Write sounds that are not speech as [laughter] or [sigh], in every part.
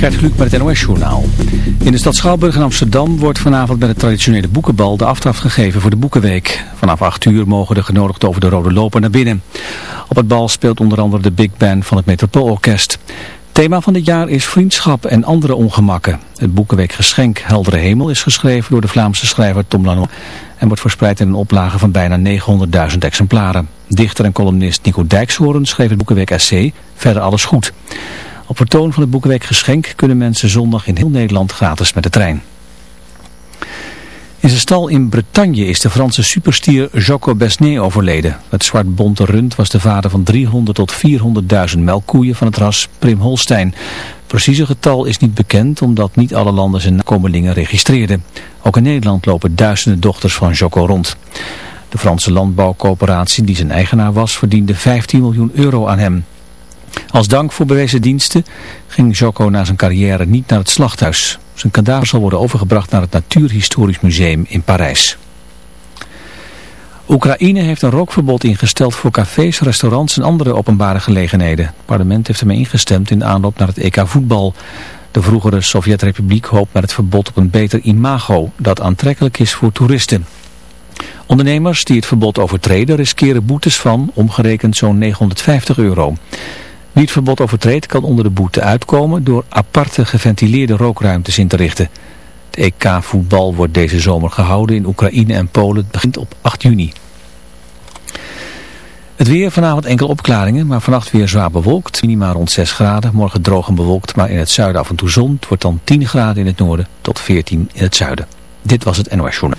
Gert Kluk met het NOS-journaal. In de stad Schouwburg in Amsterdam wordt vanavond bij de traditionele boekenbal de aftrap gegeven voor de Boekenweek. Vanaf 8 uur mogen de genodigden over de rode loper naar binnen. Op het bal speelt onder andere de Big Band van het Metropoolorkest. Thema van dit jaar is vriendschap en andere ongemakken. Het Boekenweek Geschenk Heldere Hemel is geschreven door de Vlaamse schrijver Tom Lanois en wordt verspreid in een oplage van bijna 900.000 exemplaren. Dichter en columnist Nico Dijkshoorn schreef het Boekenweek essay Verder alles goed. Op vertoon van het Boekenweek Geschenk kunnen mensen zondag in heel Nederland gratis met de trein. In zijn stal in Bretagne is de Franse superstier Jocko Besné overleden. Het zwartbonte rund was de vader van 300 tot 400.000 melkkoeien van het ras Prim Holstein. Precieze getal is niet bekend omdat niet alle landen zijn nakomelingen registreerden. Ook in Nederland lopen duizenden dochters van Jocko rond. De Franse landbouwcoöperatie die zijn eigenaar was verdiende 15 miljoen euro aan hem. Als dank voor bewezen diensten ging Jocko na zijn carrière niet naar het slachthuis. Zijn kadaver zal worden overgebracht naar het Natuurhistorisch Museum in Parijs. Oekraïne heeft een rookverbod ingesteld voor cafés, restaurants en andere openbare gelegenheden. Het parlement heeft ermee ingestemd in aanloop naar het EK voetbal. De vroegere Sovjet-Republiek hoopt met het verbod op een beter imago dat aantrekkelijk is voor toeristen. Ondernemers die het verbod overtreden riskeren boetes van omgerekend zo'n 950 euro. Wie het verbod overtreedt kan onder de boete uitkomen door aparte geventileerde rookruimtes in te richten. Het EK-voetbal wordt deze zomer gehouden in Oekraïne en Polen. Het begint op 8 juni. Het weer vanavond enkel opklaringen, maar vannacht weer zwaar bewolkt. Minima rond 6 graden, morgen droog en bewolkt, maar in het zuiden af en toe zon. Het wordt dan 10 graden in het noorden tot 14 in het zuiden. Dit was het NOS Journal.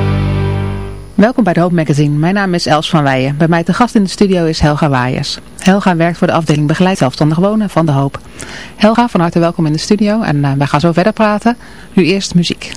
Welkom bij de Hoop Magazine. Mijn naam is Els van Weijen. Bij mij te gast in de studio is Helga Waaiers. Helga werkt voor de afdeling Begeleid Zelfstandig Wonen van de Hoop. Helga, van harte welkom in de studio en uh, wij gaan zo verder praten. Nu eerst muziek.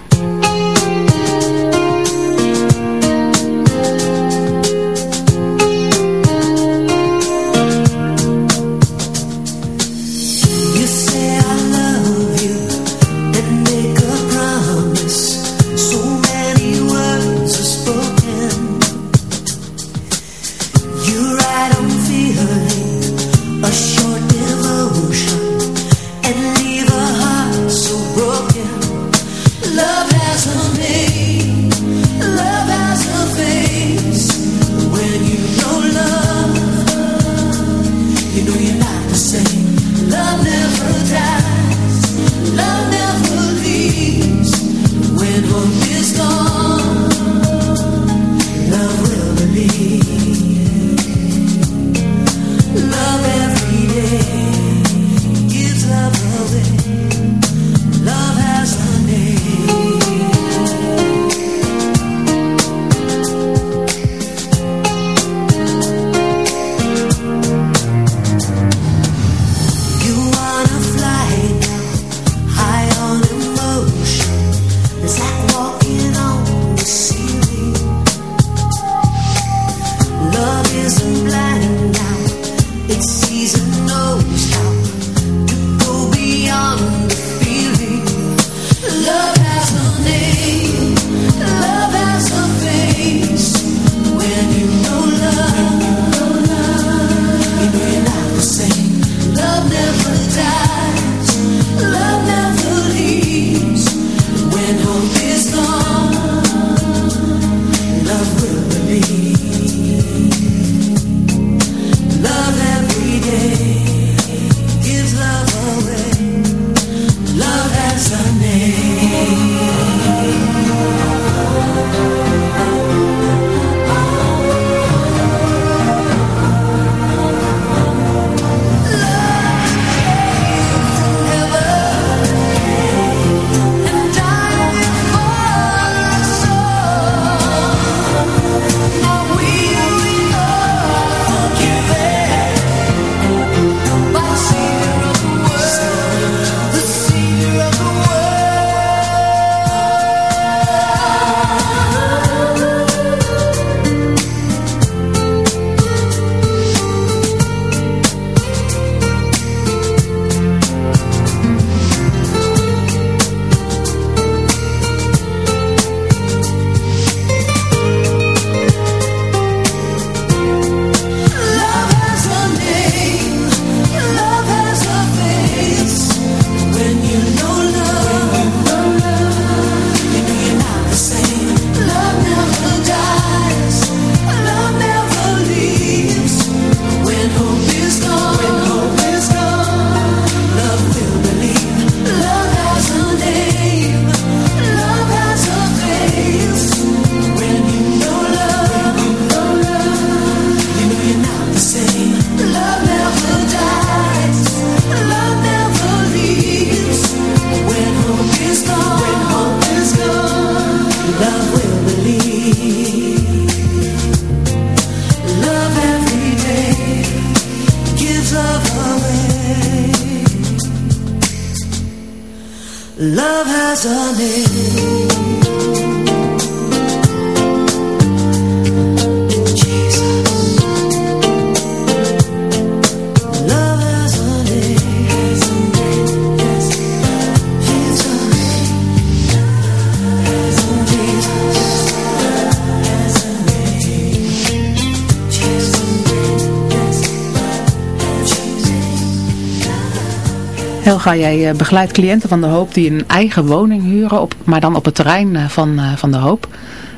Helga, jij eh, begeleidt cliënten van De Hoop die een eigen woning huren, op, maar dan op het terrein eh, van, eh, van De Hoop.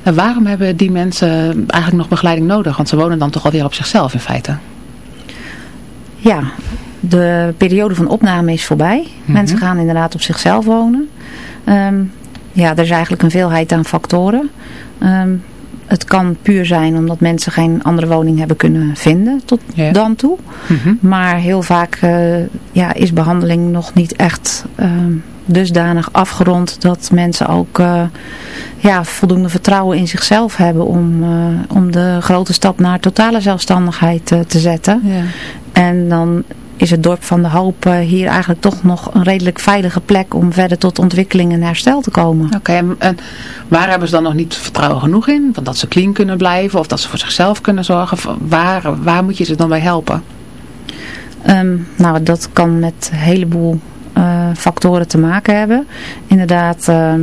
En waarom hebben die mensen eigenlijk nog begeleiding nodig? Want ze wonen dan toch alweer op zichzelf in feite. Ja, de periode van opname is voorbij. Mensen gaan inderdaad op zichzelf wonen. Ehm, ja, er is eigenlijk een veelheid aan factoren. Ehm, het kan puur zijn omdat mensen geen andere woning hebben kunnen vinden tot dan toe. Maar heel vaak uh, ja, is behandeling nog niet echt uh, dusdanig afgerond dat mensen ook uh, ja, voldoende vertrouwen in zichzelf hebben om, om de grote stap naar totale zelfstandigheid te zetten. Ja. En dan is het dorp van de hoop hier eigenlijk toch nog een redelijk veilige plek om verder tot ontwikkeling en herstel te komen. Oké, okay, en, waar hebben ze dan nog niet vertrouwen genoeg in? Want dat ze clean kunnen blijven of dat ze voor zichzelf kunnen zorgen? Waar, waar moet je ze dan bij helpen? Um, nou, dat kan met een heleboel uh, factoren te maken hebben. Inderdaad, uh,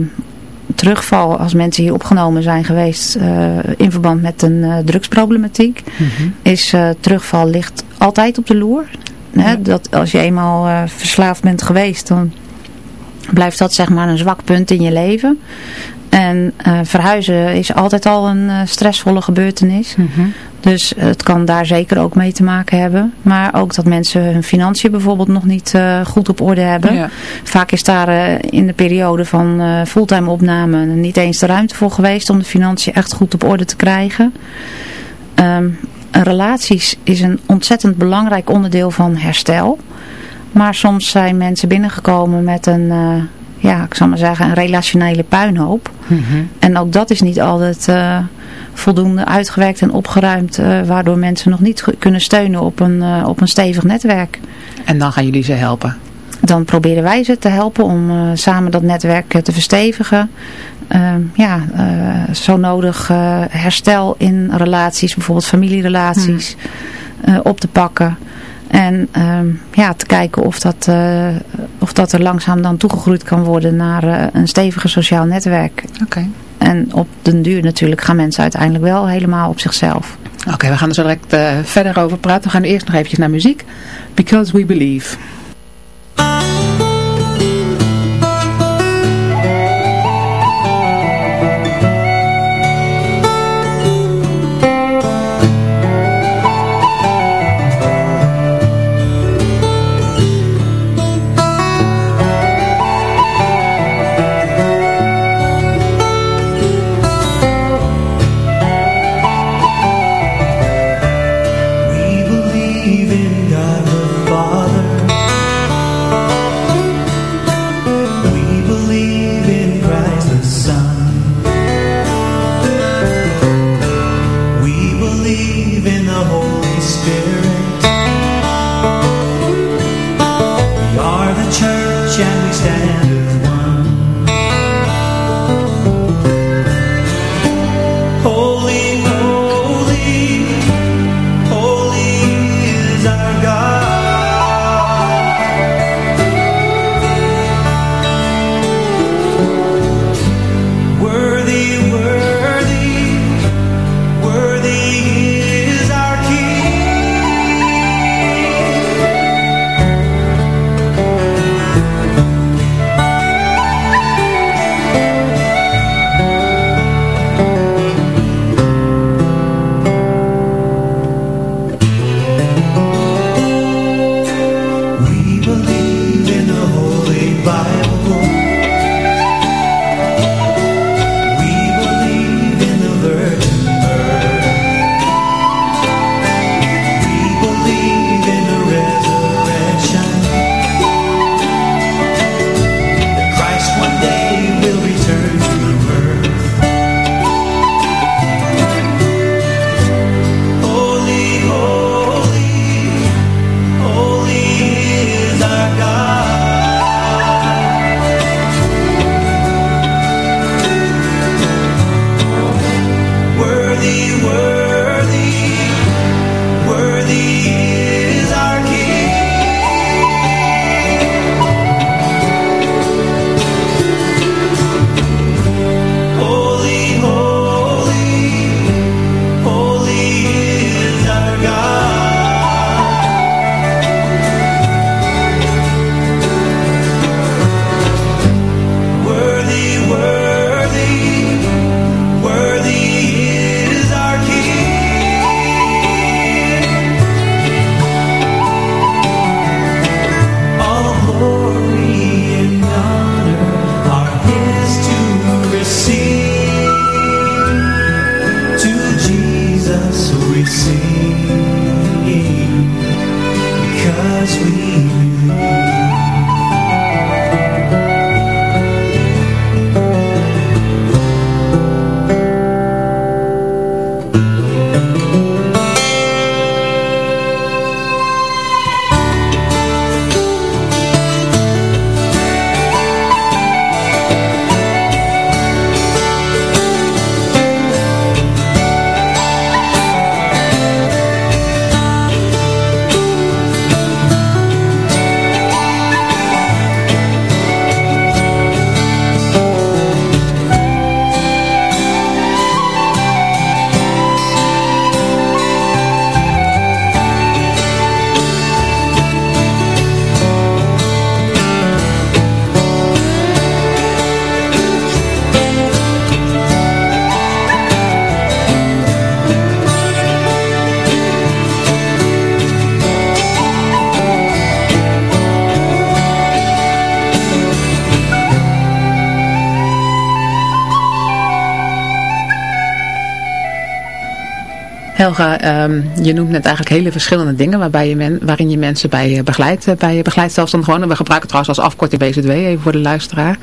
terugval als mensen hier opgenomen zijn geweest uh, in verband met een uh, drugsproblematiek. Mm -hmm. Is terugval ligt altijd op de loer. Hè? Ja. Dat als je eenmaal verslaafd bent geweest, dan blijft dat zeg maar een zwak punt in je leven. En uh, verhuizen is altijd al een uh, stressvolle gebeurtenis. Mm -hmm. Dus het kan daar zeker ook mee te maken hebben. Maar ook dat mensen hun financiën bijvoorbeeld nog niet uh, goed op orde hebben. Ja. Vaak is daar in de periode van fulltime opname niet eens de ruimte voor geweest om de financiën echt goed op orde te krijgen. Um, relaties is een ontzettend belangrijk onderdeel van herstel. Maar soms zijn mensen binnengekomen met een ja, ik zal maar zeggen, een relationele puinhoop. Mm -hmm. En ook dat is niet altijd uh, voldoende uitgewerkt en opgeruimd, uh, waardoor mensen nog niet kunnen steunen op een, uh, op een stevig netwerk. En dan gaan jullie ze helpen? Dan proberen wij ze te helpen om samen dat netwerk te verstevigen. Ehm, ja, zo nodig herstel in relaties, bijvoorbeeld familierelaties, mm. op te pakken. En um, ja, te kijken of dat, uh, of dat er langzaam dan toegegroeid kan worden naar uh, een steviger sociaal netwerk. Oké. Okay. En op den duur natuurlijk gaan mensen uiteindelijk wel helemaal op zichzelf. Oké, okay, we gaan er zo direct uh, verder over praten. We gaan eerst nog eventjes naar muziek. Because We Believe. Helga, ehm, je noemt net eigenlijk hele verschillende dingen waarbij je waarin je mensen bij uh, begeleidt, bij begeleid zelfstandig wonen. We gebruiken trouwens als afkorting BZW, even voor de luisteraar.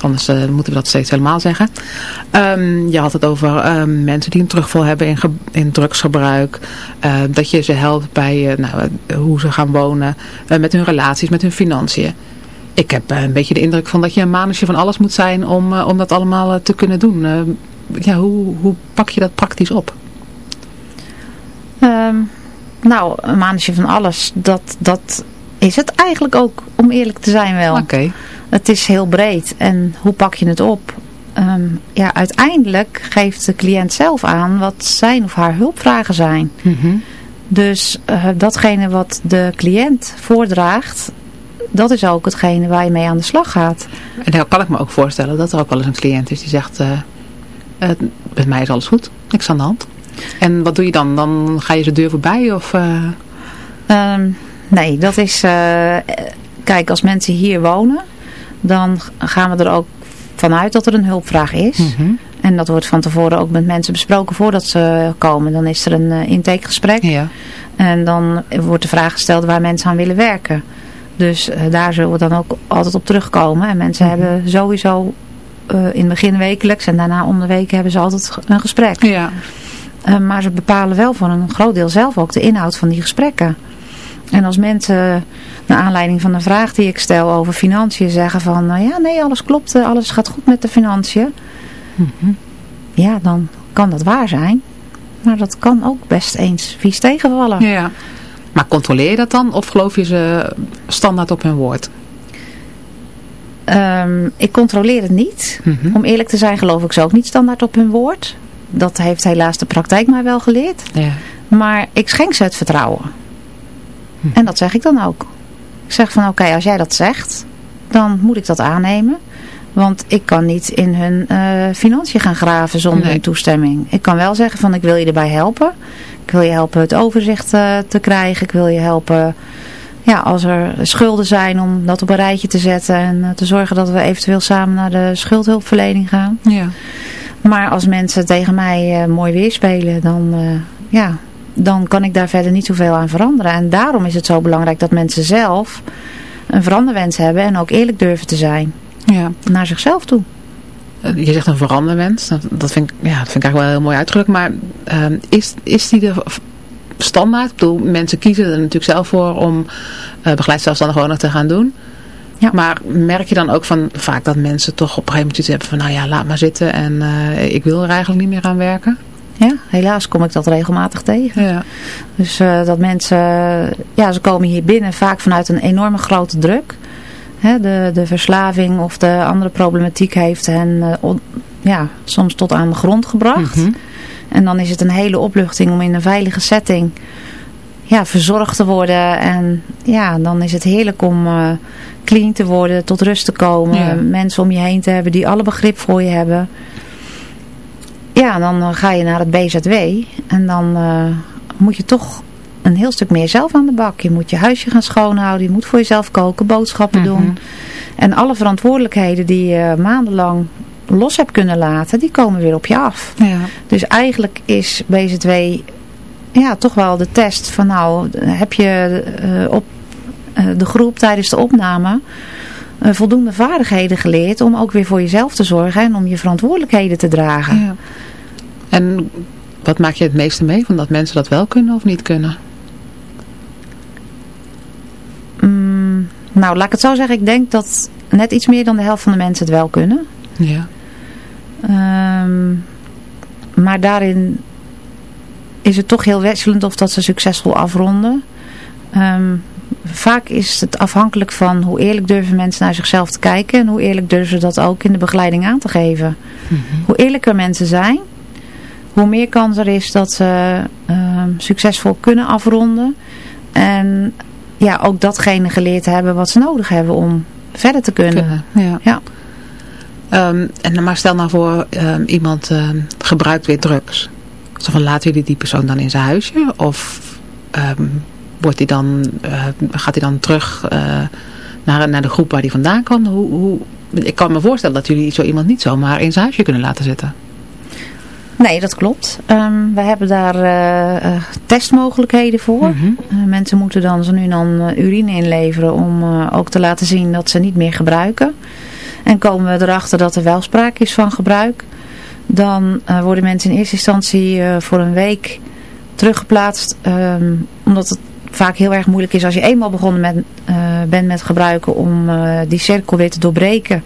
Anders uh, moeten we dat steeds helemaal zeggen. Um, je had het over um, mensen die een terugval hebben in, in drugsgebruik. Dat je ze helpt bij nou, hoe ze gaan wonen, met hun relaties, met hun financiën. Ik heb een beetje de indruk van dat je een manusje van alles moet zijn om, om dat allemaal te kunnen doen. ja, hoe, hoe pak je dat praktisch op? Um, nou, een maandje van alles, dat, dat is het eigenlijk ook, om eerlijk te zijn wel. Oké. Het is heel breed. En hoe pak je het op? Um, ja, uiteindelijk geeft de cliënt zelf aan wat zijn of haar hulpvragen zijn. Mm -hmm. Dus uh, datgene wat de cliënt voordraagt, dat is ook hetgene waar je mee aan de slag gaat. En dan kan ik me ook voorstellen dat er ook wel eens een cliënt is die zegt, uh, uh, met mij is alles goed, niks aan de hand. En wat doe je dan? Dan ga je ze deur voorbij? Of, uh... um, nee, dat is... Uh, kijk, als mensen hier wonen, dan gaan we er ook vanuit dat er een hulpvraag is. Mm -hmm. En dat wordt van tevoren ook met mensen besproken voordat ze komen. Dan is er een uh, intakegesprek. Ja. En dan wordt de vraag gesteld waar mensen aan willen werken. Dus daar zullen we dan ook altijd op terugkomen. En mensen Mhm. mm -hmm. hebben sowieso uh, in het begin wekelijks en daarna om de week hebben ze altijd een gesprek. Ja. Uh, maar ze bepalen wel voor een groot deel zelf ook de inhoud van die gesprekken. En als mensen, naar aanleiding van de vraag die ik stel over financiën, zeggen van, nou ja, nee, alles klopt, alles gaat goed met de financiën. Mm -hmm. Ja, dan kan dat waar zijn. Maar dat kan ook best eens vies tegenvallen. Ja. Maar controleer je dat dan of geloof je ze standaard op hun woord? Um, ik controleer het niet. Mm -hmm. Om eerlijk te zijn geloof ik ze ook niet standaard op hun woord. Dat heeft helaas de praktijk mij wel geleerd. Ja. Maar ik schenk ze het vertrouwen. Hm. En dat zeg ik dan ook. Ik zeg van oké, okay, als jij dat zegt, dan moet ik dat aannemen. Want ik kan niet in hun uh, financiën gaan graven zonder nee. hun toestemming. Ik kan wel zeggen van ik wil je erbij helpen. Ik wil je helpen het overzicht uh, te krijgen. Ik wil je helpen ja, als er schulden zijn om dat op een rijtje te zetten. En uh, te zorgen dat we eventueel samen naar de schuldhulpverlening gaan. Ja. Maar als mensen tegen mij uh, mooi weerspelen, dan, uh, ja, dan kan ik daar verder niet zoveel aan veranderen. En daarom is het zo belangrijk dat mensen zelf een veranderwens hebben en ook eerlijk durven te zijn. Ja. Naar zichzelf toe. Je zegt een veranderwens. Dat vind ik, ja, dat vind ik eigenlijk wel heel mooi uitgedrukt. Maar uh, is, is die er standaard? Ik bedoel, mensen kiezen er natuurlijk zelf voor om begeleid zelfstandig wonen te gaan doen. Ja. Maar merk je dan ook van vaak dat mensen toch op een gegeven moment iets hebben van nou ja, laat maar zitten en uh, ik wil er eigenlijk niet meer aan werken? Ja, helaas kom ik dat regelmatig tegen. Ja. Dus uh, dat mensen, ja, ze komen hier binnen vaak vanuit een enorme grote druk. Hè, de, de verslaving of de andere problematiek heeft hen uh, on, ja, soms tot aan de grond gebracht. Mm -hmm. En dan is het een hele opluchting om in een veilige setting ja, verzorgd te worden. En ja, dan is het heerlijk om uh, clean te worden, tot rust te komen. Ja. Mensen om je heen te hebben die alle begrip voor je hebben. Ja, dan ga je naar het BZW. En dan uh, moet je toch een heel stuk meer zelf aan de bak. Je moet je huisje gaan schoonhouden. Je moet voor jezelf koken, boodschappen mm -hmm. doen. En alle verantwoordelijkheden die je maandenlang los hebt kunnen laten, die komen weer op je af. Ja. Dus eigenlijk is BZW ja, toch wel de test van nou, heb je uh, op de groep tijdens de opname uh, voldoende vaardigheden geleerd om ook weer voor jezelf te zorgen en om je verantwoordelijkheden te dragen. Ja. En wat maak je het meeste mee van dat mensen dat wel kunnen of niet kunnen? Mm, nou, laat ik het zo zeggen. Ik denk dat net iets meer dan de helft van de mensen het wel kunnen. Ja. Um, maar daarin is het toch heel wisselend of dat ze succesvol afronden. Um, vaak is het afhankelijk van hoe eerlijk durven mensen naar zichzelf te kijken. En hoe eerlijk durven ze dat ook in de begeleiding aan te geven. Mm -hmm. Hoe eerlijker mensen zijn, hoe meer kans er is dat ze um, succesvol kunnen afronden. En ja, ook datgene geleerd hebben wat ze nodig hebben om verder te kunnen. kunnen ja. ja. Um, en maar stel nou voor um, iemand um, gebruikt weer drugs. Zo van laten jullie die persoon dan in zijn huisje? Of wordt hij dan, uh, gaat hij dan terug uh, naar, naar de groep waar hij vandaan kwam? Hoe, hoe, ik kan me voorstellen dat jullie zo iemand niet zomaar in zijn huisje kunnen laten zitten. Nee, dat klopt. Um, we hebben daar uh, testmogelijkheden voor. Mhm. uh, mensen moeten dan zo nu dan urine inleveren om ook te laten zien dat ze niet meer gebruiken. En komen we erachter dat er wel sprake is van gebruik. Dan worden mensen in eerste instantie voor een week teruggeplaatst. Um, omdat het vaak heel erg moeilijk is als je eenmaal begonnen met, bent met gebruiken om die cirkel weer te doorbreken.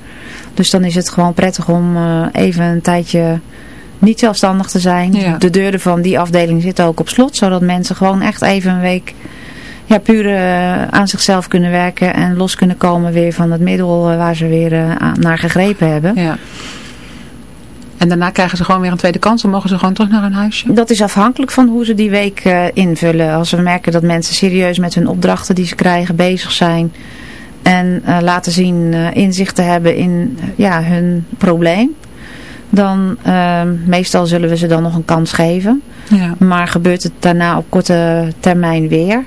Dus dan is het gewoon prettig om even een tijdje niet zelfstandig te zijn. De deuren van die afdeling zitten ook op slot, zodat mensen gewoon echt even een week ja, puur aan zichzelf kunnen werken en los kunnen komen weer van het middel waar ze weer naar gegrepen hebben. Ja. En daarna krijgen ze gewoon weer een tweede kans en mogen ze gewoon terug naar hun huisje? Dat is afhankelijk van hoe ze die week invullen. Als we merken dat mensen serieus met hun opdrachten die ze krijgen bezig zijn en laten zien inzicht te hebben in ja, hun probleem dan uh, meestal zullen we ze dan nog een kans geven. Ja. Maar gebeurt het daarna op korte termijn weer,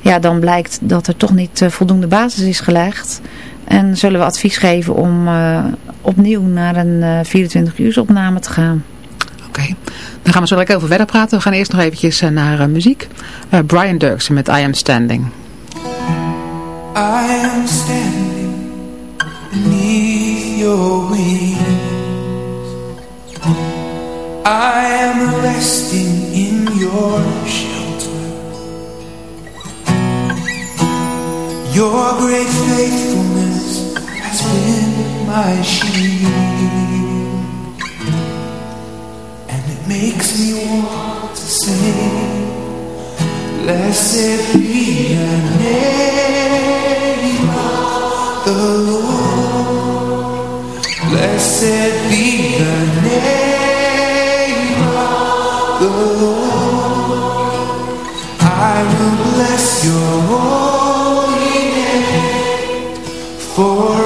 ja, dan blijkt dat er toch niet voldoende basis is gelegd. En zullen we advies geven om uh, opnieuw naar een 24 uur opname te gaan. Oké, okay. dan gaan we zo lekker over verder praten. We gaan eerst nog eventjes naar muziek. Brian Dirksen met I Am Standing. I am standing beneath your wings I am resting in your shelter Your great faithfulness has been my shield. And it makes me want to say Blessed be the name of the Lord. Blessed be the name of the Lord. I will bless your holy name for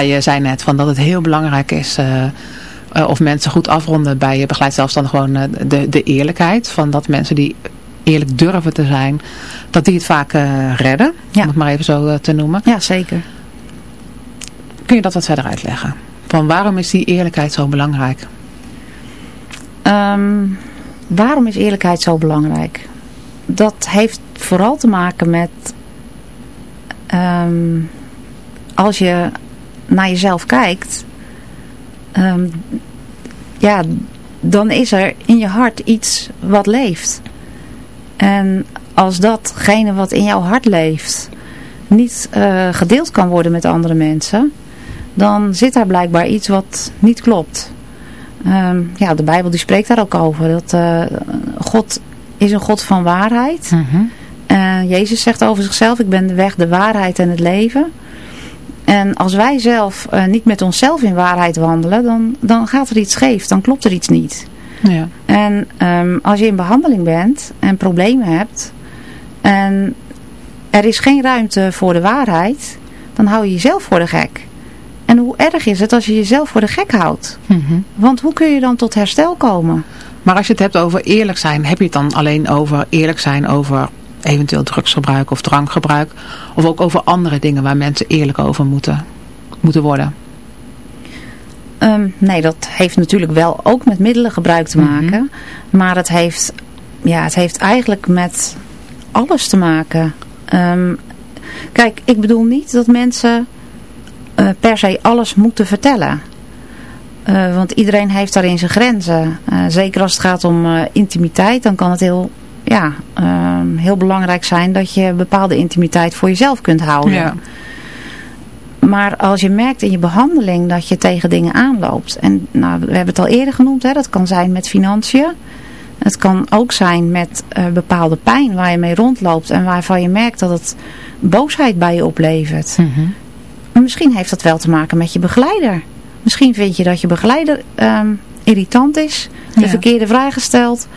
je zei net van dat het heel belangrijk is... of mensen goed afronden bij je begeleid zelfstandig gewoon de, de eerlijkheid. Van dat mensen die eerlijk durven te zijn, dat die het vaak redden. Ja. Om het maar even zo te noemen. Ja, zeker. Kun je dat wat verder uitleggen? Van waarom is die eerlijkheid zo belangrijk? Ehm, waarom is eerlijkheid zo belangrijk? Dat heeft vooral te maken met... Ehm, als je naar jezelf kijkt... Ehm, ja, dan is er in je hart iets wat leeft. En als datgene wat in jouw hart leeft... niet uh, gedeeld kan worden met andere mensen dan zit daar blijkbaar iets wat niet klopt. Um, ja, de Bijbel die spreekt daar ook over. Dat uh, God is een God van waarheid. Mm Jezus zegt over zichzelf, ik ben de weg, de waarheid en het leven. En als wij zelf uh, niet met onszelf in waarheid wandelen, dan, dan gaat er iets scheef, dan klopt er iets niet. Ja. En um, als je in behandeling bent en problemen hebt en er is geen ruimte voor de waarheid, dan hou je jezelf voor de gek. En hoe erg is het als je jezelf voor de gek houdt? Mhm. Want hoe kun je dan tot herstel komen? Maar als je het hebt over eerlijk zijn, heb je het dan alleen over eerlijk zijn over eventueel drugsgebruik of drankgebruik? Of ook over andere dingen waar mensen eerlijk over moeten, moeten worden? Ehm, nee, dat heeft natuurlijk wel ook met middelengebruik te mhm. maken. Maar het heeft, ja, het heeft eigenlijk met alles te maken. Ehm, kijk, ik bedoel niet dat mensen uh, per se alles moeten vertellen. Uh, want iedereen heeft daarin zijn grenzen. Uh, zeker als het gaat om intimiteit, dan kan het heel, ja, ehm, heel belangrijk zijn dat je bepaalde intimiteit voor jezelf kunt houden. Ja. Maar als je merkt in je behandeling dat je tegen dingen aanloopt. En nou, we hebben het al eerder genoemd, hè, dat kan zijn met financiën. Het kan ook zijn met bepaalde pijn waar je mee rondloopt en waarvan je merkt dat het boosheid bij je oplevert. Mm misschien heeft dat wel te maken met je begeleider. Misschien vind je dat je begeleider ehm, irritant is. De verkeerde vragen stelt.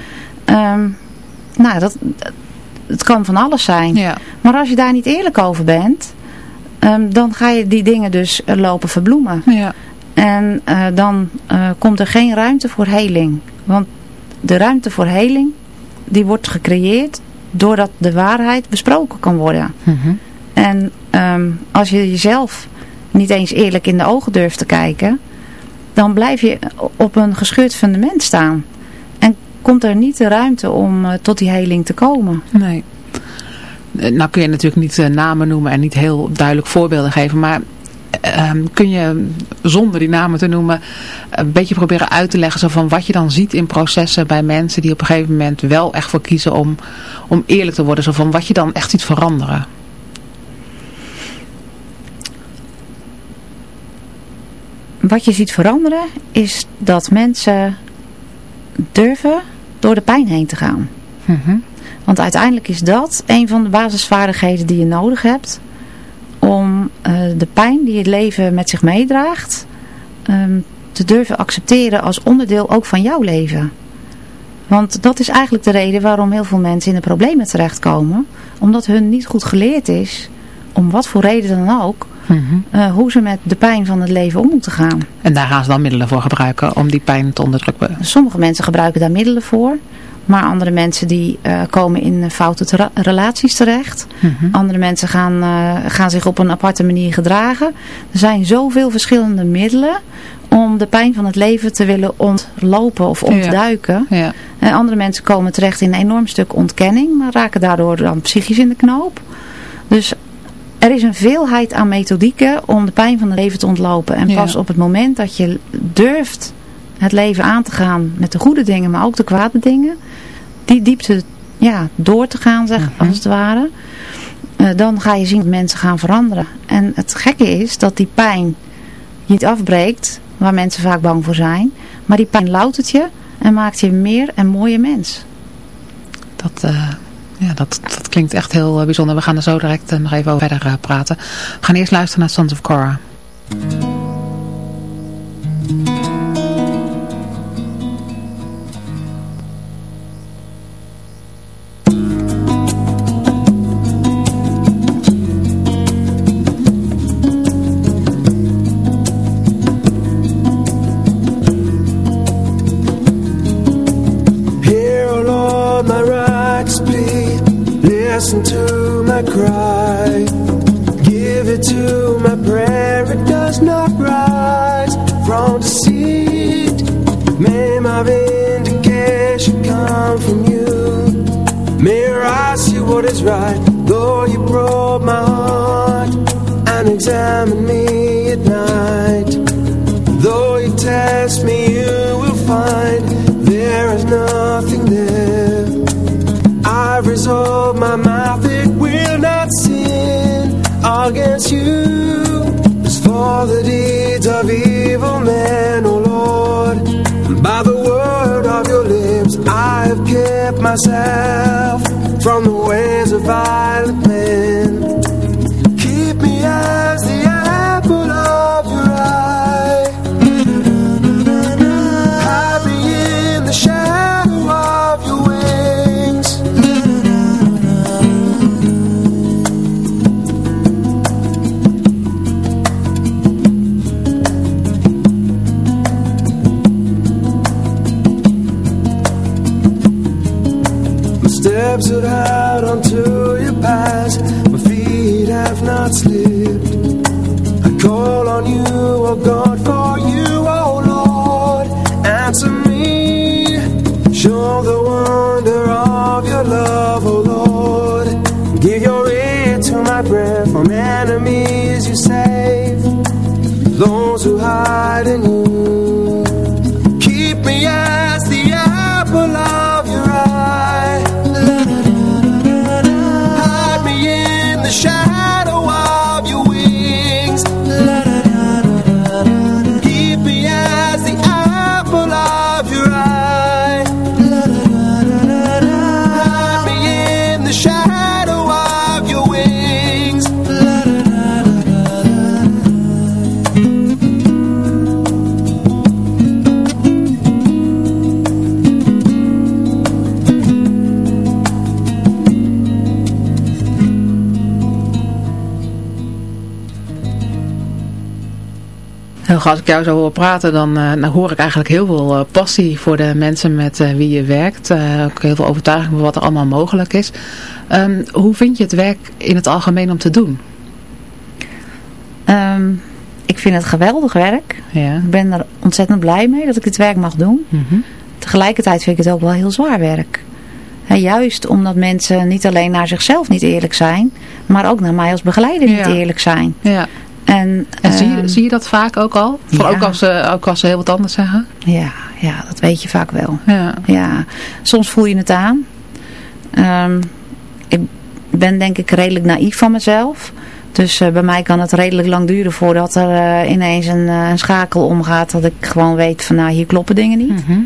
Um, nou, dat, het kan van alles zijn. Ja. Maar als je daar niet eerlijk over bent, um, dan ga je die dingen dus eh, lopen verbloemen. Ja. En uh, dan uh, komt er geen ruimte voor heling. Want de ruimte voor heling, die wordt gecreëerd doordat de waarheid besproken kan worden. Mm -hmm. En um, als je jezelf niet eens eerlijk in de ogen durft te kijken, dan blijf je op een gescheurd fundament staan. Komt er niet de ruimte om uh, tot die heling te komen. Nee. Eh, nou kun je natuurlijk niet uh, namen noemen en niet heel duidelijk voorbeelden geven, maar ehm, kun je zonder die namen te noemen een beetje proberen uit te leggen zo van wat je dan ziet in processen bij mensen die op een gegeven moment wel echt voor kiezen om, om eerlijk te worden. Zo van wat je dan echt ziet veranderen. wat je ziet veranderen is dat mensen durven door de pijn heen te gaan. Mhm. Want uiteindelijk is dat een van de basisvaardigheden die je nodig hebt om uh, de pijn die het leven met zich meedraagt um, te durven accepteren als onderdeel ook van jouw leven. Want dat is eigenlijk de reden waarom heel veel mensen in de problemen terechtkomen. Omdat hun niet goed geleerd is, om wat voor reden dan ook, uh, hoe ze met de pijn van het leven om moeten gaan. En daar gaan ze dan middelen voor gebruiken om die pijn te onderdrukken? Sommige mensen gebruiken daar middelen voor. Maar andere mensen die uh, komen in foute relaties terecht. Mhm. Andere mensen gaan, uh, gaan zich op een aparte manier gedragen. Er zijn zoveel verschillende middelen om de pijn van het leven te willen ontlopen of ontduiken. Ja. En andere mensen komen terecht in een enorm stuk ontkenning. Maar raken daardoor dan psychisch in de knoop. Dus er is een veelheid aan methodieken om de pijn van het leven te ontlopen. En pas op het moment dat je durft het leven aan te gaan met de goede dingen, maar ook de kwade dingen. Die diepte ja, door te gaan, zeg, mhm. als het ware. Uh, dan ga je zien dat mensen gaan veranderen. En het gekke is dat die pijn niet afbreekt, waar mensen vaak bang voor zijn. Maar die pijn loutert je en maakt je meer en mooier mens. Dat... Uh ja, dat, dat klinkt echt heel eh, bijzonder. We gaan er zo direct eh, nog even over verder eh, praten. We gaan eerst luisteren naar Sons of Korah. Myself from the ways of violent Als ik jou zo hoor praten, dan, dan hoor ik eigenlijk heel veel eh, passie voor de mensen met eh, wie je werkt. Ook heel veel overtuiging voor wat er allemaal mogelijk is. Ehm, hoe vind je het werk in het algemeen om te doen? Ehm, ik vind het geweldig werk. Ja. Ik ben er ontzettend blij mee dat ik dit werk mag doen. Mhm. Tegelijkertijd vind ik het ook wel heel zwaar werk. Juist omdat mensen niet alleen naar zichzelf niet eerlijk zijn, maar ook naar mij als begeleider niet eerlijk zijn. Ja. En, En zie, je, ehm, zie je dat vaak ook al? Ja. ook, als ze, ook als ze heel wat anders zeggen? Ja, ja, dat weet je vaak wel. Ja. Ja, soms voel je het aan. Ehm, ik ben denk ik redelijk naïef van mezelf. Dus eh, bij mij kan het redelijk lang duren voordat er eh, ineens een, eh, een schakel omgaat. Dat ik gewoon weet van nou hier kloppen dingen niet. Mhm.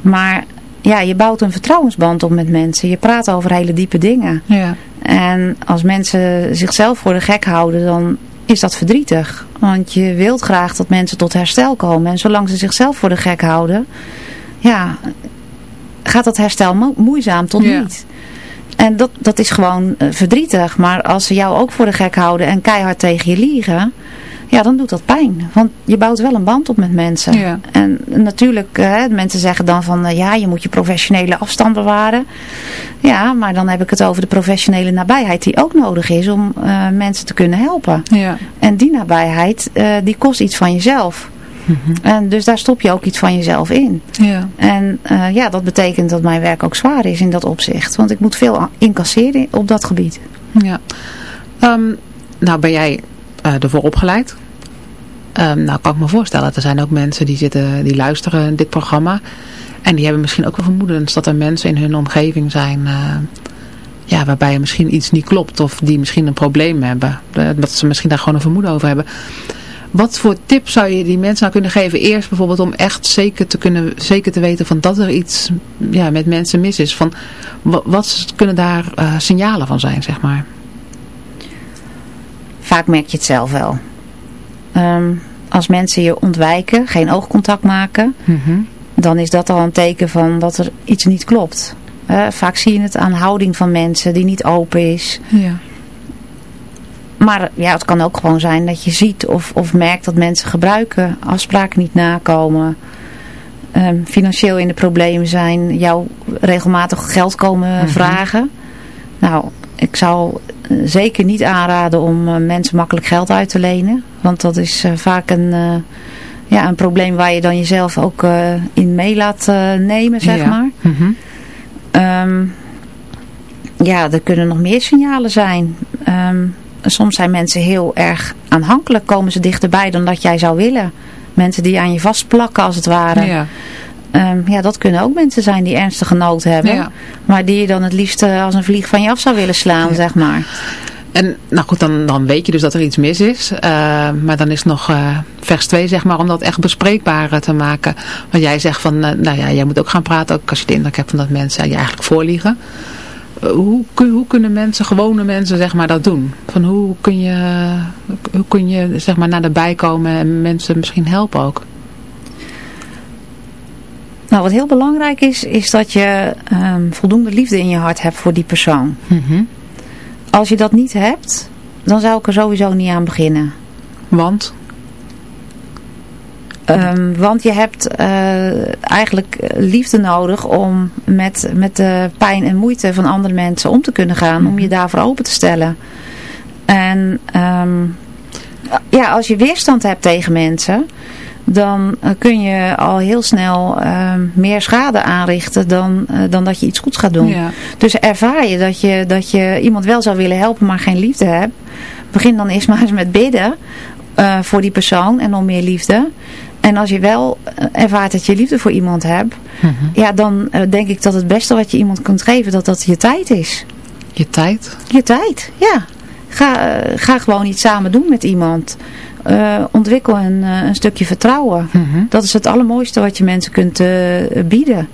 Maar ja, je bouwt een vertrouwensband op met mensen. Je praat over hele diepe dingen. Ja. En als mensen zichzelf voor de gek houden, dan is dat verdrietig. Want je wilt graag dat mensen tot herstel komen. En zolang ze zichzelf voor de gek houden, ja, gaat dat herstel mo- moeizaam tot Ja. niet. En dat, dat is gewoon eh, verdrietig. Maar als ze jou ook voor de gek houden en keihard tegen je liegen, ja, dan doet dat pijn. Want je bouwt wel een band op met mensen. Ja. En natuurlijk, eh, mensen zeggen dan van, eh, ja, je moet je professionele afstand bewaren. Ja, maar dan heb ik het over de professionele nabijheid die ook nodig is om eh, mensen te kunnen helpen. Ja. En die nabijheid, die kost iets van jezelf. En dus daar stop je ook iets van jezelf in. Ja. En ja, dat betekent dat mijn werk ook zwaar is in dat opzicht. Want ik moet veel incasseren op dat gebied. Ja. Ehm, nou ben jij eh, ervoor opgeleid. Ehm, nou kan ik me voorstellen, er zijn ook mensen die, zitten, die luisteren dit programma. En die hebben misschien ook wel vermoedens dat er mensen in hun omgeving zijn... eh, ja, waarbij er misschien iets niet klopt of die misschien een probleem hebben. Eh, Dat ze misschien daar gewoon een vermoeden over hebben. Wat voor tip zou je die mensen nou kunnen geven? Eerst bijvoorbeeld om echt zeker te kunnen zeker te weten van dat er iets ja, met mensen mis is. Van, wa- wat kunnen daar signalen van zijn, zeg maar? Vaak merk je het zelf wel. Ehm, als mensen je ontwijken, geen oogcontact maken, dan is dat al een teken van dat er iets niet klopt. Eh, vaak zie je het aan houding van mensen die niet open is. Ja. Maar ja, het kan ook gewoon zijn dat je ziet of, of merkt dat mensen gebruiken, afspraken niet nakomen, ehm, financieel in de problemen zijn, jou regelmatig geld komen Mhm. vragen. Nou, ik zou zeker niet aanraden om mensen makkelijk geld uit te lenen. Want dat is vaak een, ja, een probleem waar je dan jezelf ook in mee laat nemen, zeg maar. Mm ja, er kunnen nog meer signalen zijn. Ehm, soms zijn mensen heel erg aanhankelijk, komen ze dichterbij dan dat jij zou willen. Mensen die aan je vastplakken als het ware. Ja. Um, ja, dat kunnen ook mensen zijn die ernstige nood hebben. Ja. Maar die je dan het liefst als een vlieg van je af zou willen slaan, zeg maar. En nou goed, dan, dan weet je dus dat er iets mis is. Uh, maar dan is nog uh, vers 2 zeg maar om dat echt bespreekbaar te maken. Want jij zegt van, uh, nou ja, jij moet ook gaan praten. Ook als je de indruk hebt van dat mensen je eigenlijk voorliegen. hoe, hoe kunnen mensen, gewone mensen zeg maar dat doen? Van hoe kun je, hoe kun je zeg maar naar de bij komen en mensen misschien helpen ook? Nou, wat heel belangrijk is, is dat je um, voldoende liefde in je hart hebt voor die persoon. Mm als je dat niet hebt, dan zou ik er sowieso niet aan beginnen. Want? Um, want je hebt uh, eigenlijk liefde nodig om met, met de pijn en moeite van andere mensen om te kunnen gaan. Om je mhm. daarvoor open te stellen. En um, ja, als je weerstand hebt tegen mensen dan uh, kun je al heel snel uh, meer schade aanrichten dan, uh, dan dat je iets goeds gaat doen. Ja. Dus ervaar je dat, je dat je iemand wel zou willen helpen, maar geen liefde hebt. Begin dan eerst [laughs] maar eens met bidden voor die persoon en om meer liefde. En als je wel ervaart dat je liefde voor iemand hebt, -huh. Mhm. ja, dan denk ik dat het beste wat je iemand kunt geven, dat dat je tijd is. Je tijd? Je tijd, ja. Ga, ga gewoon iets samen doen met iemand uh, ontwikkel een, uh, een, stukje vertrouwen. Mhm. Dat is het allermooiste wat je mensen kunt uh, bieden.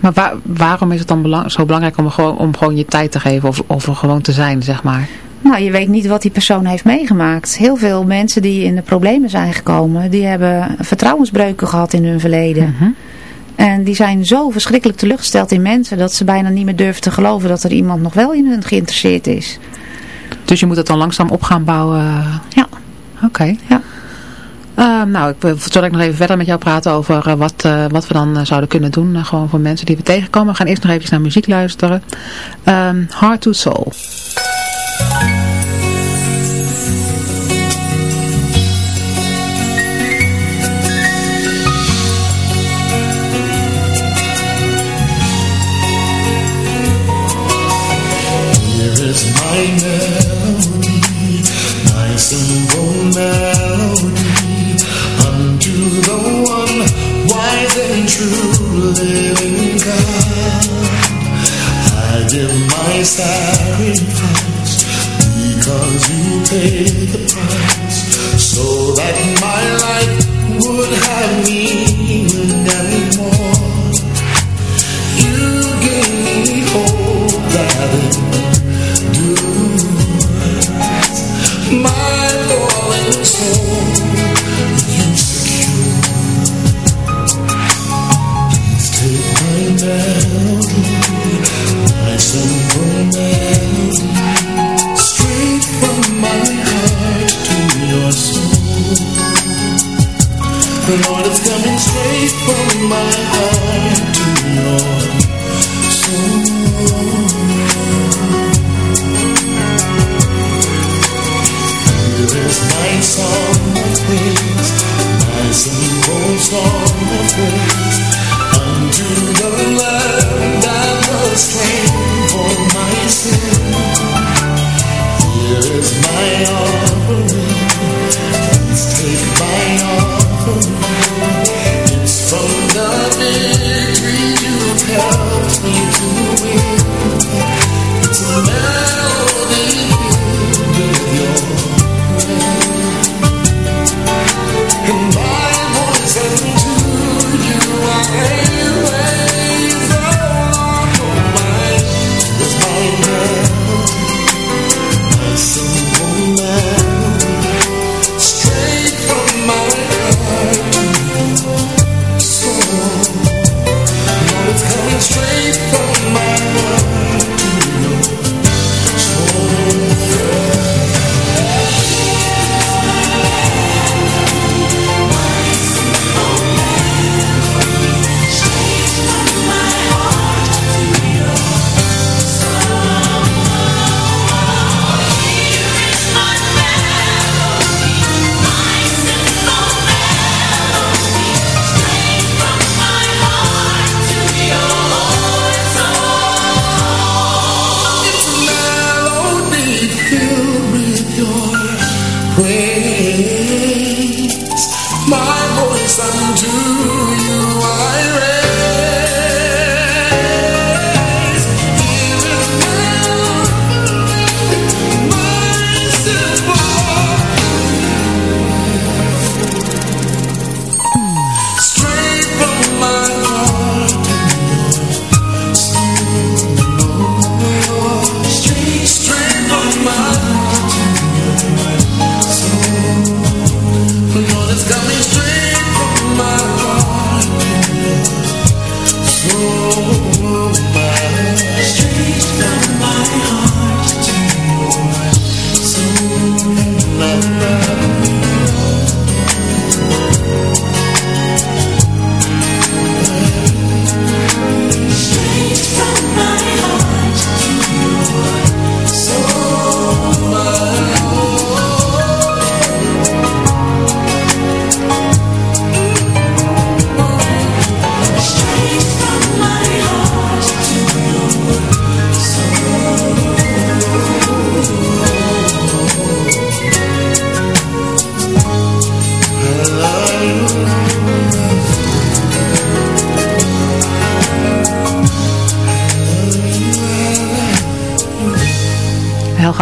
Maar waar, waarom is het dan belang, zo belangrijk om gewoon, om gewoon je tijd te geven of, of gewoon te zijn, zeg maar? Nou, je weet niet wat die persoon heeft meegemaakt. Heel veel mensen die in de problemen zijn gekomen, die hebben vertrouwensbreuken gehad in hun verleden. Mhm. En die zijn zo verschrikkelijk teleurgesteld in mensen dat ze bijna niet meer durven te geloven dat er iemand nog wel in hun geïnteresseerd is. Dus je moet het dan langzaam op gaan bouwen? Ja. Oké. Ja. Uh, nou, ik wil ik nog even verder met jou praten over uh, wat, uh, wat we dan zouden kunnen doen. gewoon voor mensen die we tegenkomen. We gaan eerst nog even naar muziek luisteren. Um, Heart to Soul. Sacrifice because you paid the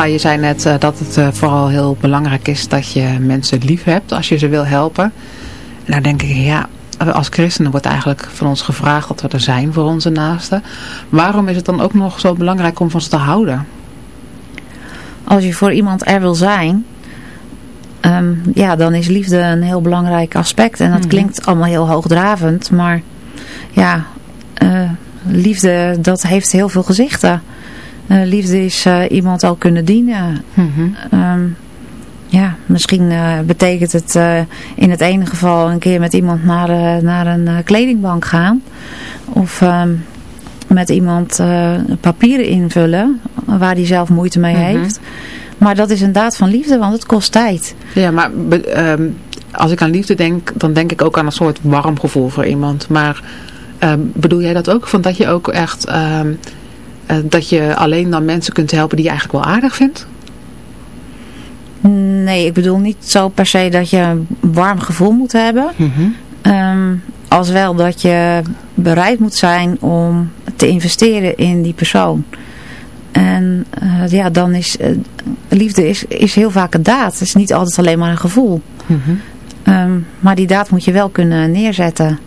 Je zei net uh, dat het uh, vooral heel belangrijk is dat je mensen lief hebt als je ze wil helpen. Nou denk ik, ja, als christenen wordt eigenlijk van ons gevraagd dat we er zijn voor onze naasten. Waarom is het dan ook nog zo belangrijk om van ze te houden? Als je voor iemand er wil zijn, um, ja, dan is liefde een heel belangrijk aspect. En dat mm -hmm. klinkt allemaal heel hoogdravend, maar ja, uh, liefde dat heeft heel veel gezichten. Uh, liefde is uh, iemand al kunnen dienen. Mm -hmm. um, ja, misschien uh, betekent het in het ene geval een keer met iemand naar, naar een kledingbank gaan. Of um, met iemand papieren invullen waar hij zelf moeite mee mm -hmm. heeft. Maar dat is een daad van liefde, want het kost tijd. Ja, maar um, als ik aan liefde denk, dan denk ik ook aan een soort warm gevoel voor iemand. Maar bedoel jij dat ook? Van dat je ook echt... Uh, dat je alleen dan mensen kunt helpen die je eigenlijk wel aardig vindt? Nee, ik bedoel niet zo per se dat je een warm gevoel moet hebben. Mm -hmm. um, als wel dat je bereid moet zijn om te investeren in die persoon. En uh, ja, dan is uh, liefde is, is heel vaak een daad. Het is niet altijd alleen maar een gevoel. Mm -hmm. um, maar die daad moet je wel kunnen neerzetten.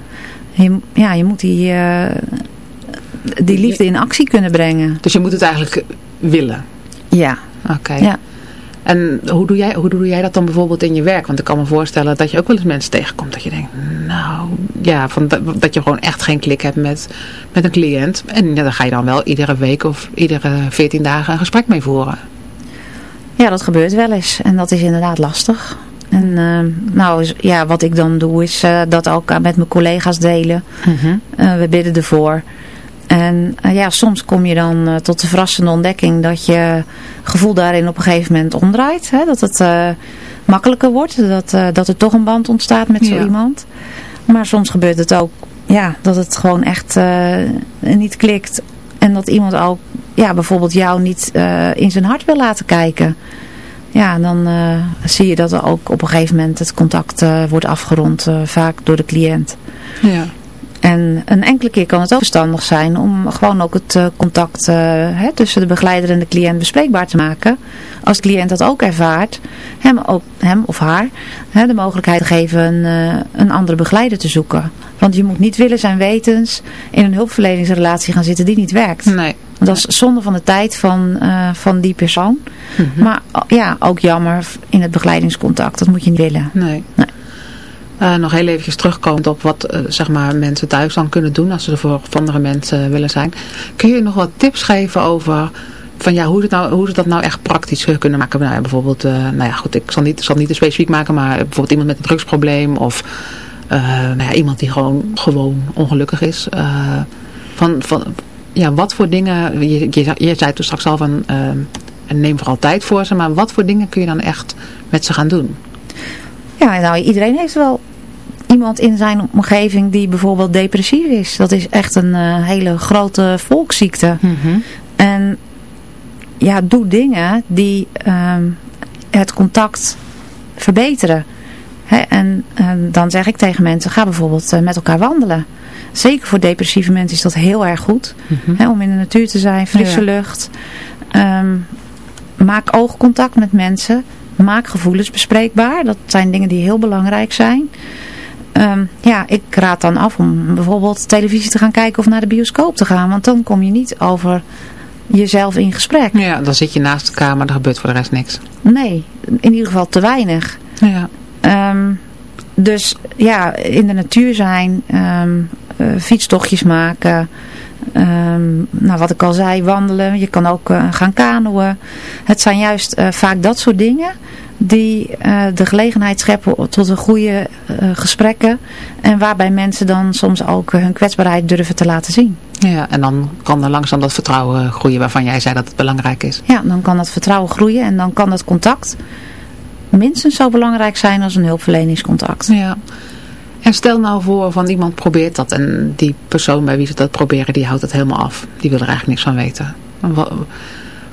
Je, ja, je moet die die liefde in actie kunnen brengen. Dus je moet het eigenlijk willen? Ja. Oké. Okay. Ja. En hoe doe, jij, hoe doe jij dat dan bijvoorbeeld in je werk? Want ik kan me voorstellen dat je ook wel eens mensen tegenkomt dat je denkt, nou ja, van dat, dat je gewoon echt geen klik hebt met, met een cliënt. En ja, daar ga je dan wel iedere week of iedere veertien dagen een gesprek mee voeren. Ja, dat gebeurt wel eens. En dat is inderdaad lastig. En uh, nou, ja, wat ik dan doe is uh, dat ook met mijn collega's delen. Uh, we bidden ervoor. En uh, ja, soms kom je dan uh, tot de verrassende ontdekking dat je gevoel daarin op een gegeven moment omdraait. Hè? Dat het uh, makkelijker wordt, dat, dat er toch een band ontstaat met zo ja. iemand. Maar soms gebeurt het ook ja, dat het gewoon echt niet klikt. En dat iemand ook ja, bijvoorbeeld jou niet in zijn hart wil laten kijken. Ja, dan zie je dat er ook op een gegeven moment het contact wordt afgerond, vaak door de cliënt. Ja. En een enkele keer kan het ook verstandig zijn om gewoon ook het uh, contact uh, hè, tussen de begeleider en de cliënt bespreekbaar te maken. Als de cliënt dat ook ervaart, hem, ook, hem of haar hè, de mogelijkheid te geven een, uh, een andere begeleider te zoeken. Want je moet niet willen zijn wetens in een hulpverleningsrelatie gaan zitten die niet werkt. Nee. Dat is zonde van de tijd van, van die persoon. Mm -hmm. Maar ja, ook jammer in het begeleidingscontact. Dat moet je niet willen. Nee. nee. Uh, nog heel eventjes terugkomend op wat uh, zeg maar, mensen thuis dan kunnen doen als ze er voor andere mensen willen zijn. Kun je nog wat tips geven over van, ja, hoe, het nou, hoe ze dat nou echt praktisch kunnen maken? Nou bijvoorbeeld, uh, nou ja, goed, ik zal niet, zal niet te specifiek maken, maar bijvoorbeeld iemand met een drugsprobleem of nou ja, iemand die gewoon, gewoon ongelukkig is. van, van, ja, wat voor dingen, je, je, je zei toen straks al van, neem vooral tijd voor ze, maar wat voor dingen kun je dan echt met ze gaan doen? Ja, nou iedereen heeft wel iemand in zijn omgeving die bijvoorbeeld depressief is. Dat is echt een uh, hele grote volksziekte. Mm -hmm. En ja, doe dingen die um, het contact verbeteren. He, en uh, dan zeg ik tegen mensen, ga bijvoorbeeld uh, met elkaar wandelen. Zeker voor depressieve mensen is dat heel erg goed. Mm -hmm. He, om in de natuur te zijn, frisse ja. lucht. Um, maak oogcontact met mensen. Maak gevoelens bespreekbaar. Dat zijn dingen die heel belangrijk zijn. Um, ja, ik raad dan af om bijvoorbeeld televisie te gaan kijken of naar de bioscoop te gaan. Want dan kom je niet over jezelf in gesprek. Ja, dan zit je naast elkaar, maar er gebeurt voor de rest niks. Nee, in ieder geval te weinig. Ja. Um, dus ja, in de natuur zijn, um, uh, fietstochtjes maken, Ehm, nou, wat ik al zei, wandelen. Je kan ook gaan kanoën. Het zijn juist vaak dat soort dingen die de gelegenheid scheppen tot een goede gesprekken. En waarbij mensen dan soms ook hun kwetsbaarheid durven te laten zien. Ja, en dan kan er langzaam dat vertrouwen groeien waarvan jij zei dat het belangrijk is. Ja, dan kan dat vertrouwen groeien en dan kan dat contact minstens zo belangrijk zijn als een hulpverleningscontact. Ja. En stel nou voor van iemand probeert dat en die persoon bij wie ze dat proberen, die houdt het helemaal af. Die wil er eigenlijk niks van weten. Wat,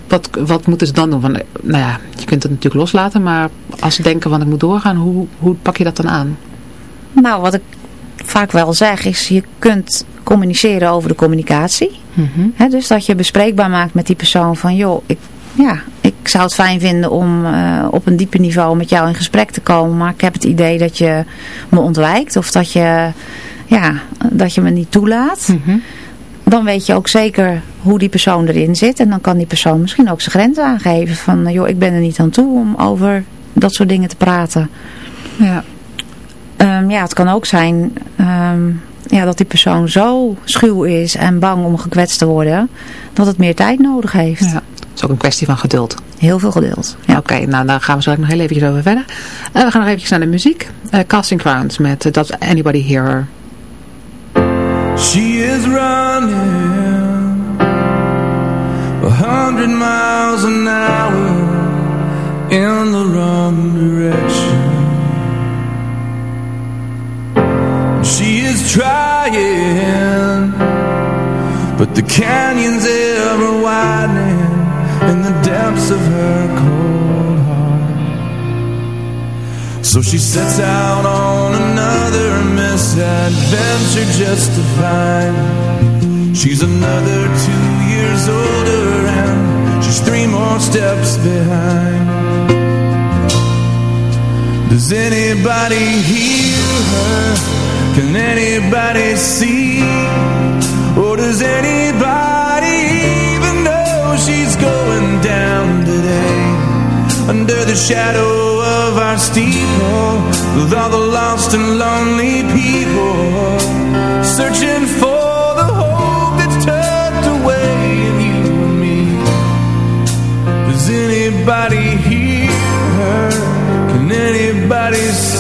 wat, wat moeten ze dan doen? Van, nou ja, je kunt het natuurlijk loslaten, maar als ze denken van ik moet doorgaan, hoe, hoe pak je dat dan aan? Nou, wat ik vaak wel zeg is, je kunt communiceren over de communicatie. Mm dus dat je bespreekbaar maakt met die persoon van, joh, ik, ja, ik zou het fijn vinden om uh, op een dieper niveau met jou in gesprek te komen. Maar ik heb het idee dat je me ontwijkt of dat je, ja, dat je me niet toelaat. Mhm. Dan weet je ook zeker hoe die persoon erin zit. En dan kan die persoon misschien ook zijn grenzen aangeven. Van, joh, ik ben er niet aan toe om over dat soort dingen te praten. Ja. Um, ja, het kan ook zijn um, ja, dat die persoon zo schuw is en bang om gekwetst te worden, dat het meer tijd nodig heeft. Ja, het is ook een kwestie van geduld. Heel veel geduld. Ja. Oké, nou daar gaan we zo nog heel even over verder. Uh, we gaan nog even naar de muziek. Uh, Casting Crowns met uh, Does Anybody Hear Her? She is running a hundred miles an hour in the wrong direction. She is trying But the canyon's ever widening In the depths of her cold heart So she sets out on another misadventure just to find She's another two years older And she's three more steps behind Does anybody hear her? Can anybody see? Or does anybody she's going down today? Under the shadow of our steeple With all the lost and lonely people Searching for the hope that's tucked away in you and me Does anybody hear her? Can anybody see?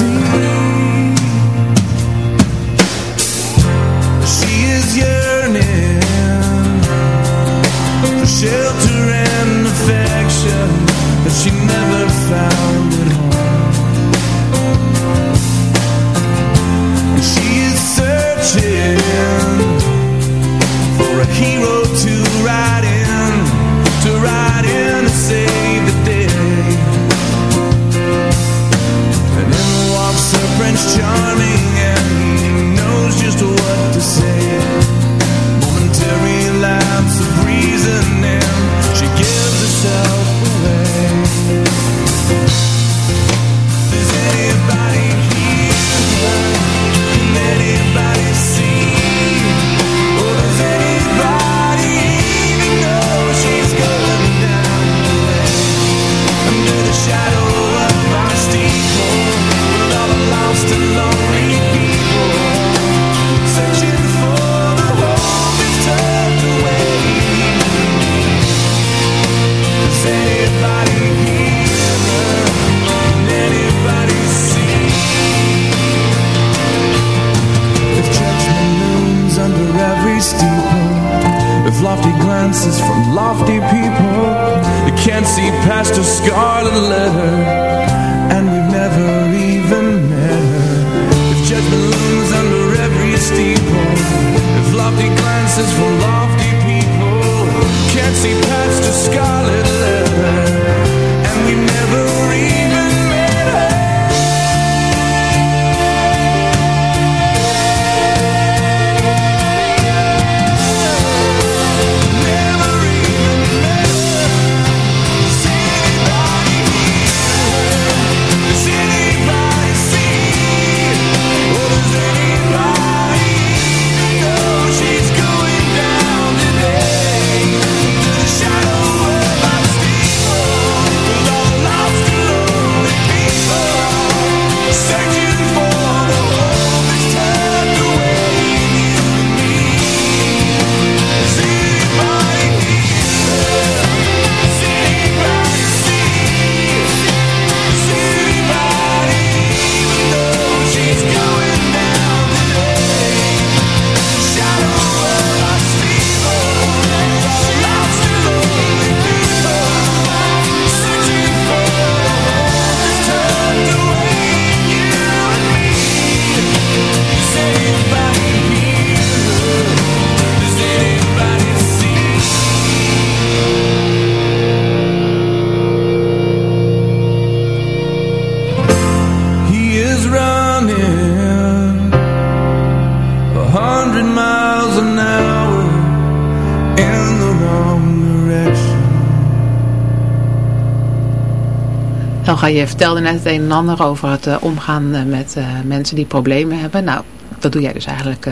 Je vertelde net het een en ander over het uh, omgaan uh, met uh, mensen die problemen hebben. Nou, dat doe jij dus eigenlijk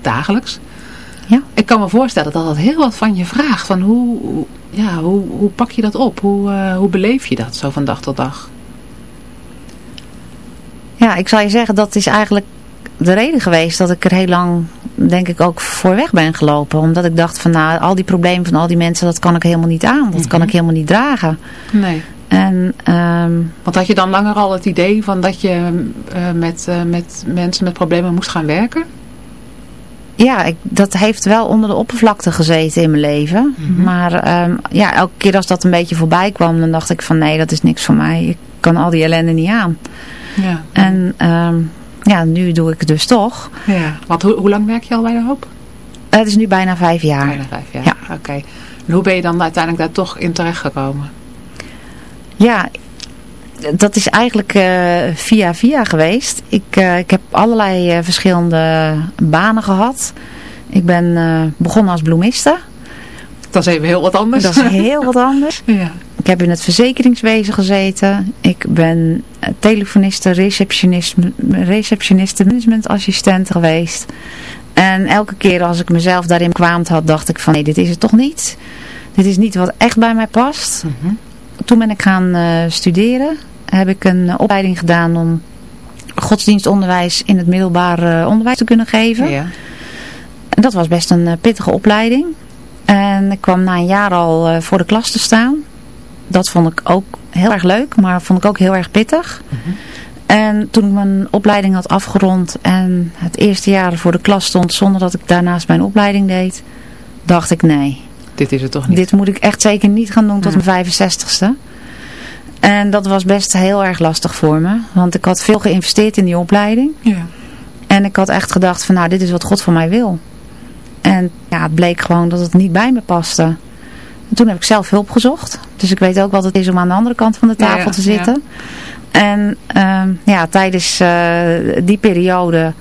dagelijks. Ja. Ik kan me voorstellen dat dat heel wat van je vraagt. Van hoe, ja, hoe, hoe pak je dat op? Hoe, hoe beleef je dat zo van dag tot dag? Ja, ik zal je zeggen, dat is eigenlijk de reden geweest dat ik er heel lang, denk ik, ook voor weg ben gelopen. Omdat ik dacht van, nou, al die problemen van al die mensen, dat kan ik helemaal niet aan. Dat mm -hmm. kan ik helemaal niet dragen. Nee. En, um, Want had je dan langer al het idee van dat je uh, met, uh, met mensen met problemen moest gaan werken? Ja, ik, dat heeft wel onder de oppervlakte gezeten in mijn leven. Mm -hmm. Maar um, ja, elke keer als dat een beetje voorbij kwam, dan dacht ik van nee, dat is niks voor mij. Ik kan al die ellende niet aan. Ja. En um, ja, nu doe ik het dus toch. Ja, want hoe, hoe lang werk je al bij de hoop? Het is nu bijna vijf jaar. Bijna vijf jaar, ja. oké. Okay. En hoe ben je dan uiteindelijk daar toch in terecht gekomen? Ja, dat is eigenlijk uh, via via geweest. Ik, uh, ik heb allerlei uh, verschillende banen gehad. Ik ben begonnen als bloemiste. Dat is even heel wat anders. Dat is heel wat anders. [laughs] ja. Ik heb in het verzekeringswezen gezeten. Ik ben telefoniste, receptionist, receptioniste, managementassistent geweest. En elke keer als ik mezelf daarin kwaam had, dacht ik van nee, dit is het toch niet. Dit is niet wat echt bij mij past. Mm -hmm. Toen ben ik gaan uh, studeren. Heb ik een uh, opleiding gedaan om godsdienstonderwijs in het middelbaar uh, onderwijs te kunnen geven. Ja. En dat was best een pittige opleiding. En ik kwam na een jaar al voor de klas te staan. Dat vond ik ook heel erg leuk, maar vond ik ook heel erg pittig. Mm -hmm. En toen ik mijn opleiding had afgerond en het eerste jaar voor de klas stond zonder dat ik daarnaast mijn opleiding deed, dacht ik nee. Dit is het toch niet? Dit moet ik echt zeker niet gaan doen tot mm. mijn 65ste. En dat was best heel erg lastig voor me, want ik had veel geïnvesteerd in die opleiding. Ja. En ik had echt gedacht van nou dit is wat God van mij wil. En ja, het bleek gewoon dat het niet bij me paste. En toen heb ik zelf hulp gezocht. Dus ik weet ook wat het is om aan de andere kant van de tafel ja, ja, te zitten. En uh, ja, tijdens uh, die periode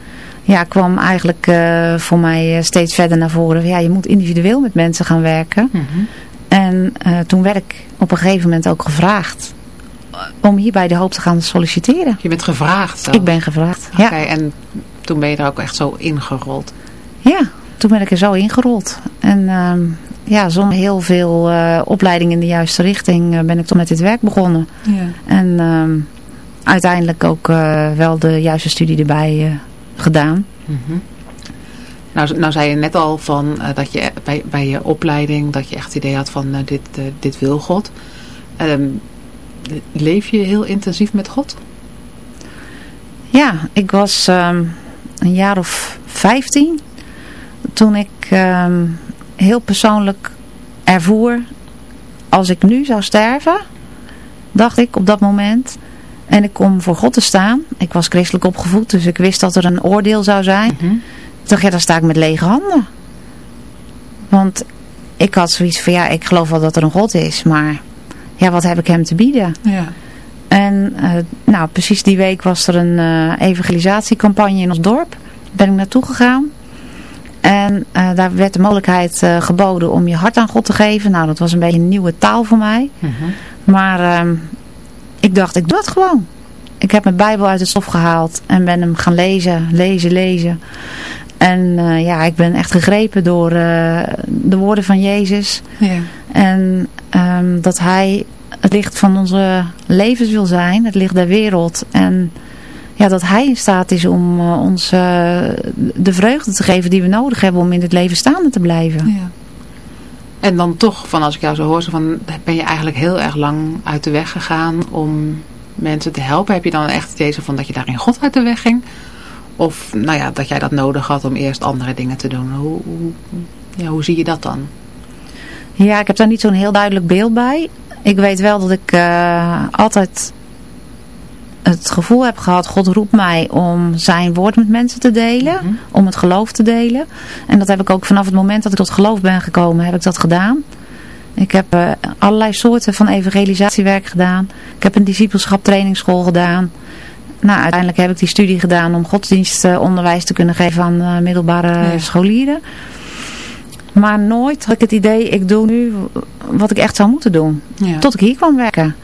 ja, kwam eigenlijk uh, voor mij steeds verder naar voren. Ja, je moet individueel met mensen gaan werken. Mm -hmm. En toen werd ik op een gegeven moment ook gevraagd om hier bij de hoop te gaan solliciteren. Je bent gevraagd zelf? Ik ben gevraagd, Oké, okay, ja. en toen ben je er ook echt zo ingerold? Ja, toen ben ik er zo ingerold. En uh, ja, zonder heel veel opleiding in de juiste richting ben ik toen met dit werk begonnen. Ja. En uh, uiteindelijk ook wel de juiste studie erbij gedaan. Mm -hmm. Nou, nou zei je net al van dat je bij, bij je opleiding dat je echt het idee had van dit, dit wil God. Um, leef je heel intensief met God? Ja, ik was um, een jaar of 15 toen ik um, heel persoonlijk ervoer, als ik nu zou sterven, dacht ik op dat moment, en ik kom voor God te staan. Ik was christelijk opgevoed, dus ik wist dat er een oordeel zou zijn. Mm -hmm. Ik dacht, ja, dan sta ik met lege handen. Want ik had zoiets van, ja, ik geloof wel dat er een God is, maar ja, wat heb ik hem te bieden? Ja. En uh, nou, precies die week was er een uh, evangelisatiecampagne in ons dorp. Daar ben ik naartoe gegaan. En uh, daar werd de mogelijkheid geboden om je hart aan God te geven. Nou, dat was een beetje een nieuwe taal voor mij. -hmm. Maar uh, ik dacht, ik doe het gewoon. Ik heb mijn Bijbel uit het stof gehaald en ben hem gaan lezen, lezen, lezen. En uh, ja, ik ben echt gegrepen door uh, de woorden van Jezus. Ja. En um, dat hij het licht van onze levens wil zijn, het licht der wereld. En ja, dat hij in staat is om uh, ons de vreugde te geven die we nodig hebben om in het leven staande te blijven. Ja. En dan toch, van als ik jou zo hoor, van, ben je eigenlijk heel erg lang uit de weg gegaan om mensen te helpen. Heb je dan echt deze van dat je daarin God uit de weg ging? Of nou ja, dat jij dat nodig had om eerst andere dingen te doen. Hoe, hoe, ja, hoe zie je dat dan? Ja, ik heb daar niet zo'n heel duidelijk beeld bij. Ik weet wel dat ik uh, altijd het gevoel heb gehad, God roept mij om zijn woord met mensen te delen. Mm -hmm. Om het geloof te delen. En dat heb ik ook vanaf het moment dat ik tot geloof ben gekomen, heb ik dat gedaan. Ik heb uh, allerlei soorten van evangelisatiewerk gedaan. Ik heb een discipelschap trainingsschool gedaan. Nou, uiteindelijk heb ik die studie gedaan om godsdienstonderwijs te kunnen geven aan uh, middelbare scholieren. Maar nooit had ik het idee, ik doe nu wat ik echt zou moeten doen. Ja. Tot ik hier kwam werken.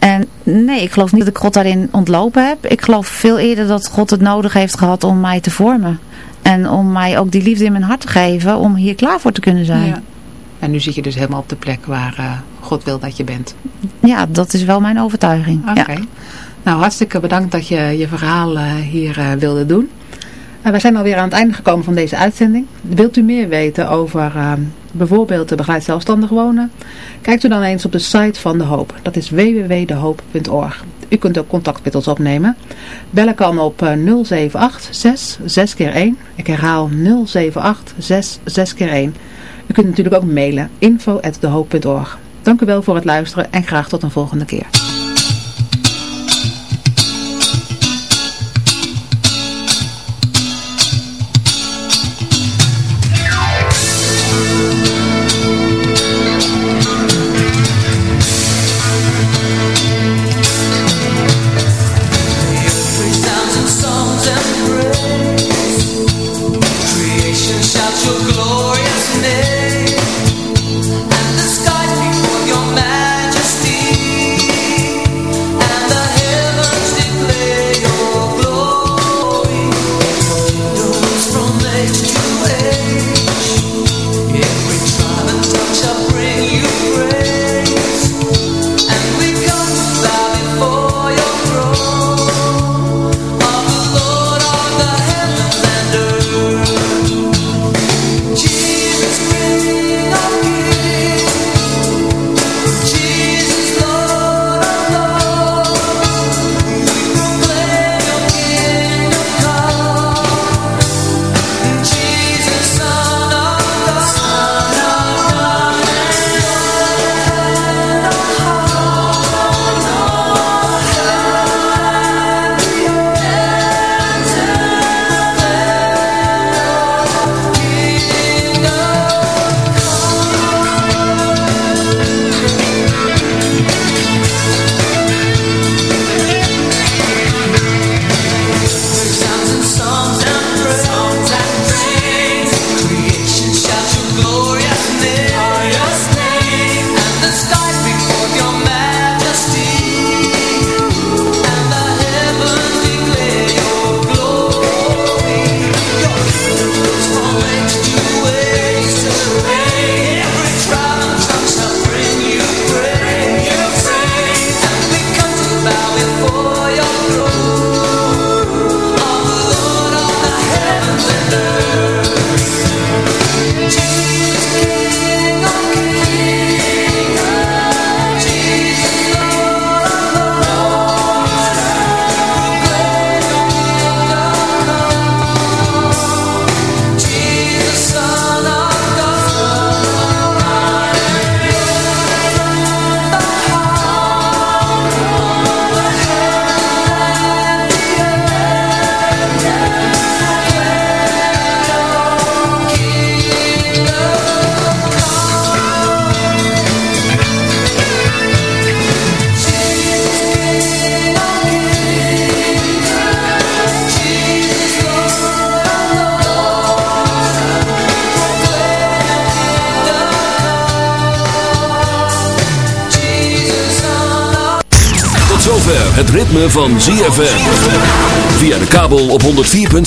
En nee, ik geloof niet dat ik God daarin ontlopen heb. Ik geloof veel eerder dat God het nodig heeft gehad om mij te vormen. En om mij ook die liefde in mijn hart te geven om hier klaar voor te kunnen zijn. Ja. En nu zit je dus helemaal op de plek waar uh, God wil dat je bent. Ja, dat is wel mijn overtuiging. Oké. Ja. Nou, hartstikke bedankt dat je je verhaal uh, hier uh, wilde doen. Wij zijn alweer aan het einde gekomen van deze uitzending. Wilt u meer weten over bijvoorbeeld de begeleid zelfstandig wonen? Kijkt u dan eens op de site van De Hoop. Dat is www.dehoop.org. U kunt ook contact met ons opnemen. Bellen kan op 078 6 6 keer 1. Ik herhaal 078 6 6 keer 1. U kunt natuurlijk ook mailen info.dehoop.org. Dank u wel voor het luisteren en graag tot een volgende keer.